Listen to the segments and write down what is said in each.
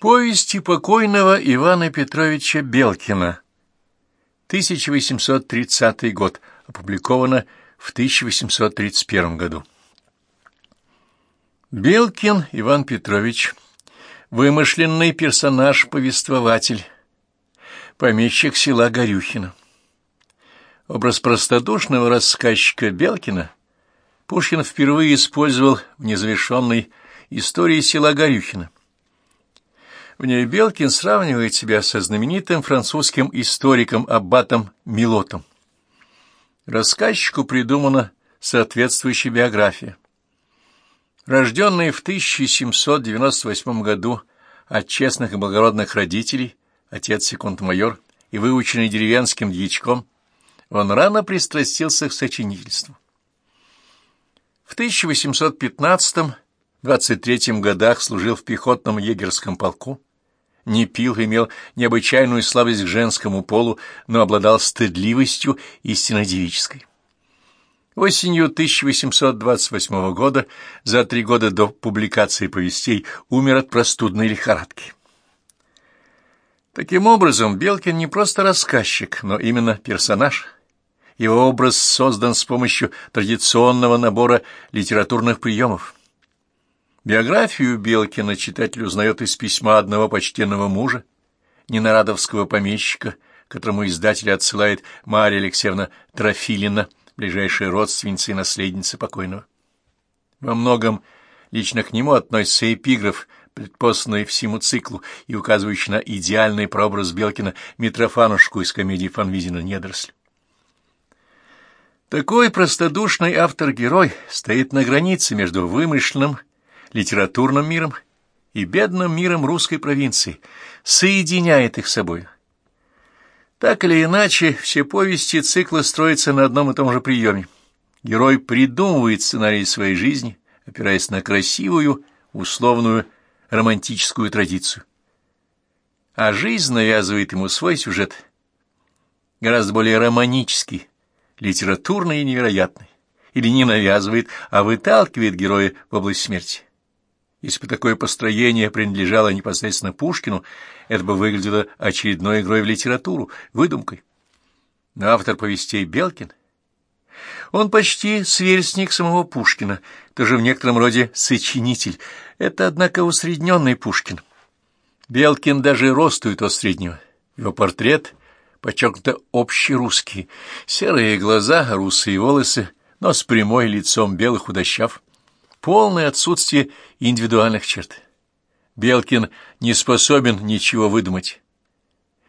Повести покойного Ивана Петровича Белкина. 1830 год. Опубликовано в 1831 году. Белкин Иван Петрович. Вымышленный персонаж-повествователь. Помещик села Горюхина. Образ простодушного рассказчика Белкина Пушкин впервые использовал в незавершенной истории села Горюхина. В ней Белкин сравнивает себя со знаменитым французским историком Аббатом Милотом. Рассказчику придумана соответствующая биография. Рожденный в 1798 году от честных и благородных родителей, отец секунд-майор и выученный деревенским дьячком, он рано пристрастился к сочинительству. В 1815-23 годах служил в пехотном егерском полку, не пил, имел необычайную слабость к женскому полу, но обладал стыдливостью истинно девической. Осенью 1828 года, за три года до публикации повестей, умер от простудной лихорадки. Таким образом, Белкин не просто рассказчик, но именно персонаж. Его образ создан с помощью традиционного набора литературных приемов – Биографию Белкина читатель узнает из письма одного почтенного мужа, ненарадовского помещика, которому издатель отсылает Марья Алексеевна Трофилина, ближайшая родственница и наследница покойного. Во многом лично к нему относится эпиграф, предпосланный всему циклу и указывающий на идеальный прообраз Белкина Митрофанушку из комедии Фанвизина «Недоросль». Такой простодушный автор-герой стоит на границе между вымышленным литературным миром и бедным миром русской провинции, соединяет их собой. Так или иначе, все повести цикла строятся на одном и том же приеме. Герой придумывает сценарий своей жизни, опираясь на красивую, условную, романтическую традицию. А жизнь навязывает ему свой сюжет, гораздо более романический, литературный и невероятный. Или не навязывает, а выталкивает героя в область смерти. Если бы такое построение принадлежало непосредственно Пушкину, это бы выглядело очередной игрой в литературу, выдумкой. Но автор повестей Белкин, он почти сверстник самого Пушкина, тоже в некотором роде сочинитель. Это, однако, усредненный Пушкин. Белкин даже ростует от среднего. Его портрет подчеркнуто общерусский. Серые глаза, русые волосы, нос прямой, лицом белый худощав полное отсутствие индивидуальных черт. Белкин не способен ничего выдумать.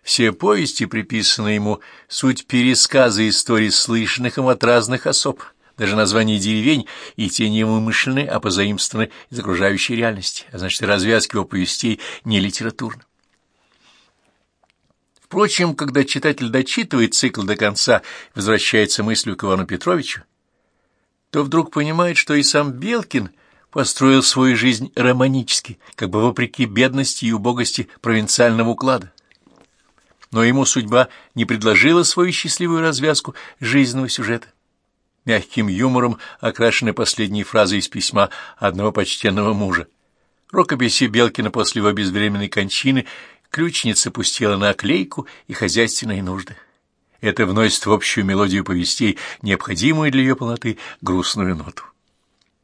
Все повести, приписанные ему, суть пересказа историй слышанных им от разных особ, даже названия деревень и те не вымышленные, а позаимствованы из окружающей реальности, а значит, развязки его повестей не литературны. Впрочем, когда читатель дочитывает цикл до конца возвращается мыслью к Ивану Петровичу, то вдруг понимает, что и сам Белкин построил свою жизнь романически, как бы вопреки бедности и убогости провинциального уклада. Но ему судьба не предложила свою счастливую развязку жизненного сюжета. Мягким юмором окрашены последние фразы из письма одного почтенного мужа. Рукописи Белкина после его безвременной кончины ключница пустила на оклейку и хозяйственные нужды. Это вносит в общую мелодию повестей, необходимую для ее полноты, грустную ноту.